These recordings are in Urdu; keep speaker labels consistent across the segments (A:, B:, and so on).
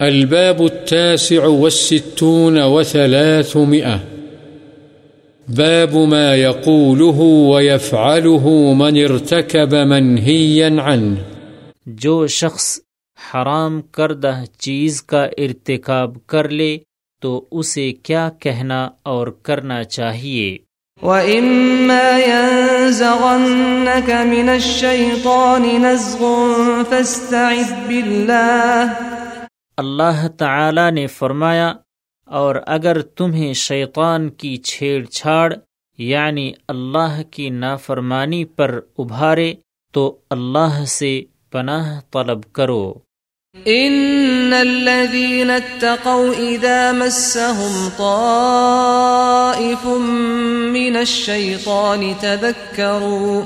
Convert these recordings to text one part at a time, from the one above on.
A: الباب التاسع والستون وثلاثمئة باب ما يقوله ويفعله من ارتكب منهيا عنه.
B: جو شخص حرام کردہ چیز کا ارتکاب کر لے تو اسے کیا کہنا اور کرنا چاہیے؟
C: وَإِمَّا يَنزَغَنَّكَ مِنَ الشَّيْطَانِ نَزْغٌ فَاسْتَعِذْ بِاللَّهِ
B: اللہ تعالی نے فرمایا، اور اگر تمہیں شیطان کی چھیڑ چھاڑ یعنی اللہ کی نافرمانی پر ابھارے، تو اللہ سے پناہ طلب کرو۔
C: ان الذين اتقوا اذا مسهم طائف من الشيطان تذكروا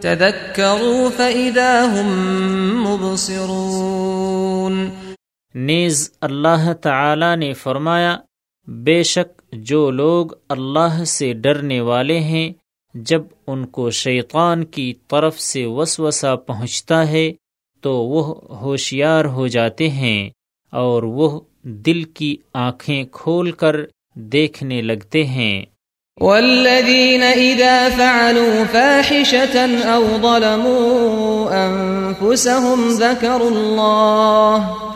C: تذكروا فاذا هم مبصرون۔
B: نیز اللہ تعالی نے فرمایا، بے شک جو لوگ اللہ سے ڈرنے والے ہیں، جب ان کو شیطان کی طرف سے وسوسہ پہنچتا ہے، تو وہ ہوشیار ہو جاتے ہیں اور وہ دل کی آنکھیں کھول کر دیکھنے لگتے ہیں۔
C: والذين إذا فعلوا فاحشة أو ظلموا أنفسهم ذكروا الله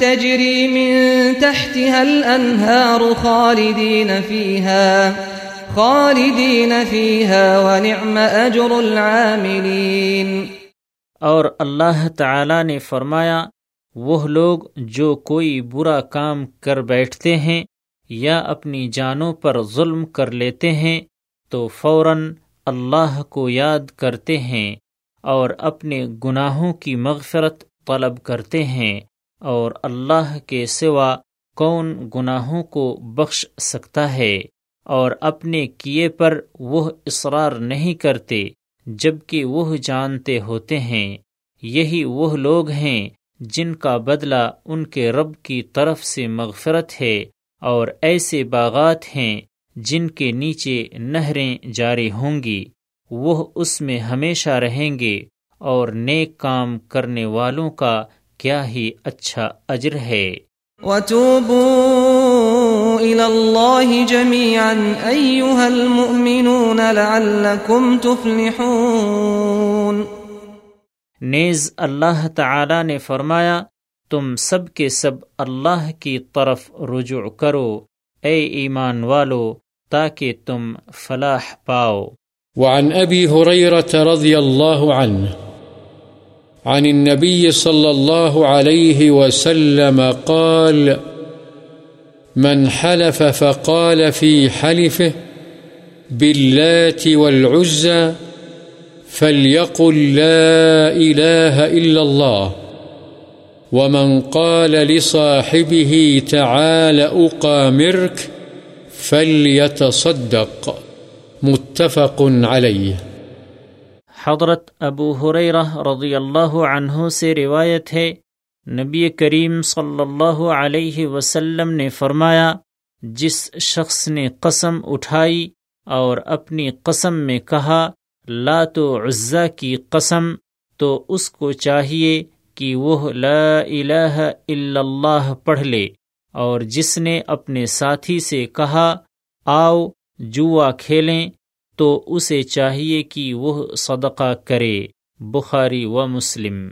C: تجري من تحتها الأنهار خالدين فيها خالدين فيها ونعم أجر العاملين۔
B: اور اللہ تعالی نے فرمایا، وہ لوگ جو کوئی برا کام کر بیٹھتے ہیں یا اپنی جانوں پر ظلم کر لیتے ہیں، تو فوراً اللہ کو یاد کرتے ہیں اور اپنے گناہوں کی مغفرت طلب کرتے ہیں اور اللہ کے سوا کون گناہوں کو بخش سکتا ہے اور اپنے کیے پر وہ اصرار نہیں کرتے جبکہ وہ جانتے ہوتے ہیں۔ یہی وہ لوگ ہیں جن کا بدلہ ان کے رب کی طرف سے مغفرت ہے اور ایسے باغات ہیں جن کے نیچے نہریں جاری ہوں گی۔ وہ اس میں ہمیشہ رہیں گے اور نیک کام کرنے والوں کا کیا ہی اچھا اجر ہے۔
C: وتوبوا إلى الله جميعا أيها المؤمنون لعلكم تفلحون۔
B: نیز اللہ تعالی نے فرمایا تم سب کے سب اللہ کی طرف رجوع کرو اے ایمان والو تاکہ تم فلاح پاؤ۔
A: وعن ابی حریرت رضی اللہ عنہ عن النبي صلى الله عليه وسلم قال، من حلف فقال في حلفه باللات والعزى فليقل لا إله إلا الله، ومن قال لصاحبه تعال أقامرك فليتصدق. متفق عليه.
B: حضرت ابو حریرہ رضی اللہ عنہ سے روایت ہے، نبی کریم صلی اللہ علیہ وسلم نے فرمایا، جس شخص نے قسم اٹھائی اور اپنی قسم میں کہا، لا تو عزا کی قسم، تو اس کو چاہیے کہ وہ لا الہ الا اللہ پڑھ لے۔ اور جس نے اپنے ساتھی سے کہا، آؤ جوا کھیلیں۔ تو اسے چاہیے کہ وہ صدقہ کرے بخاری و مسلم۔